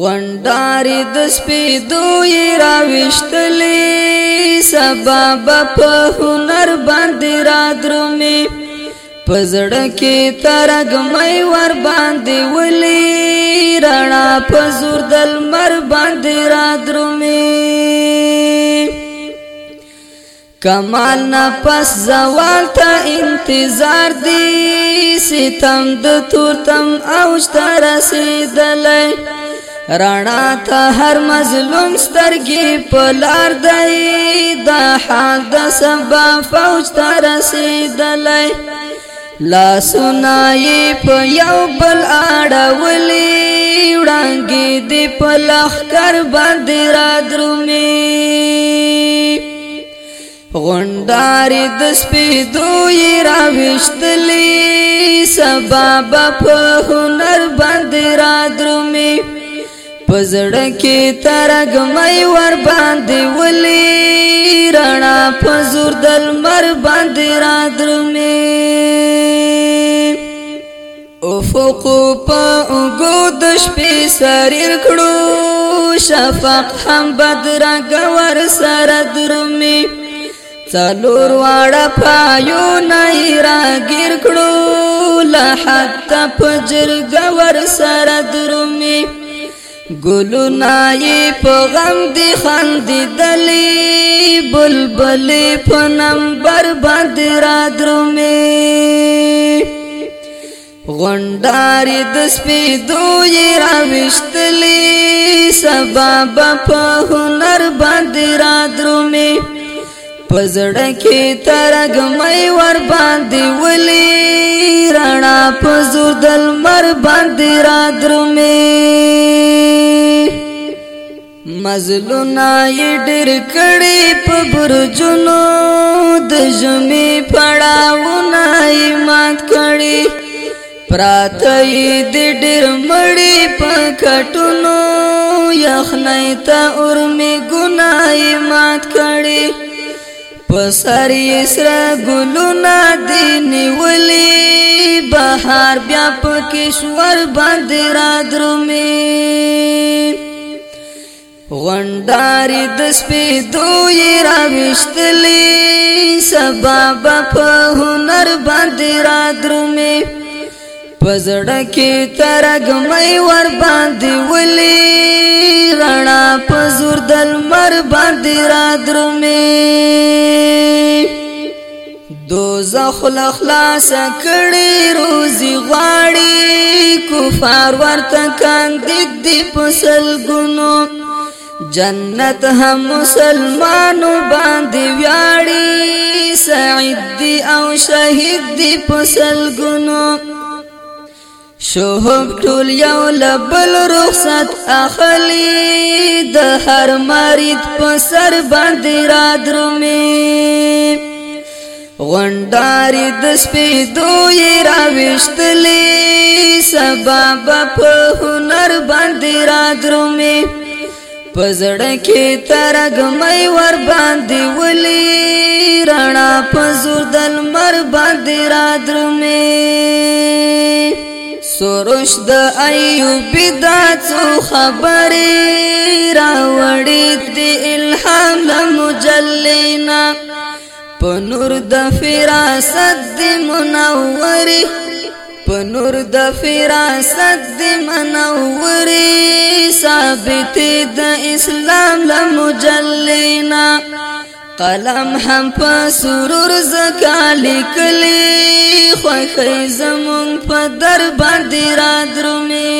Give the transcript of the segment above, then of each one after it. غونډارې د سپېدو یې راویشتلې سبا به په هنر باندې رادرومې په زړه کې ترګمۍ ور باندې ولې رڼا په زور د لمر باندې رادرومې کمال نه پس زوال ته انتظار دی ستم د تورتم اوج ته رسیدلی رانا ته هر مظلوم سترګې پلار دی دا حال د سبا فوج ته رسیدلی لاسونه یې په یو بل اړولي وړانګې دې په لښکر باندې را درومي غونډارې د سپېدو یې راویشتلې سبا به په هنر باندې را درومي پزړه کې ترګ مې ور باندې ولي رڼا پزور دل مر باندې را درمې افق په وګو د شپې سریر کړو شفق هم بدرګ ور سره درمې څلور واړه پایو نه را گیر کړو لحد تپجر ګور سره درمې ګلونه یې په غم دي خندېدلې بلبل په نمبر باندې را درومې غونډار د سپېدو یې را وشتلې سبب په هنر باندې را درومې پزړه کې ترګ مې ور باندې ولې رڼا په زور دل مر باندې را درومې مزلونا یې ډېر کړي په برجونو د ژمي پړاوونه یې مات کړي پراته یې د ډېر مړي په کټونو یخنۍ ته اورمې ګناه یې مات کړي په سر یې سره ګلونه دې نیولې بهار بیا په کشور باندې را درومې غونډار د سپې دوی راوشتلې سبب په هنر باندې را درمه پزړه کې ترګ مې ور باندې ولي رڼا پزور دل مر باندې را درمه دوزخ له خلاص کړي روزي غواړي کفار ورته کاندید دی پسل ګنو جنت هم مسلمانو باندې ویاړي سعید دی او شهید دی پسلګونو شوهب ټول یو لبل رخصت اخلي د هر مرید په سر باندې را درومي غونډاري د سپې دوی را وشتلې سبب په هنر باندې را درومي پزړه کې ترګ مې ور باندې ولي رڼا پزور دل مر باندې را درمه سروش د ایوب د څو خبرې راوړې دې الهام مجلینا پنور د فراست دی منوري په نور د فراست د منورې ثابت د اسلام له مجلینا قلم هم په سرور زکا لیکلی خوخی زمون په در باندې را درمه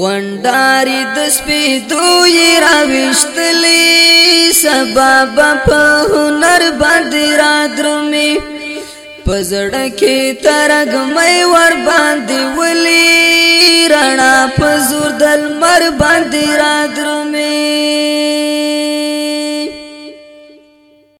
غونډاری د سپې دوی را وشتلی سبب په هنر باندې را درمه پزړه کې ترګ مې ور باندې ولي رڼا پزور دل مر باندې را درومي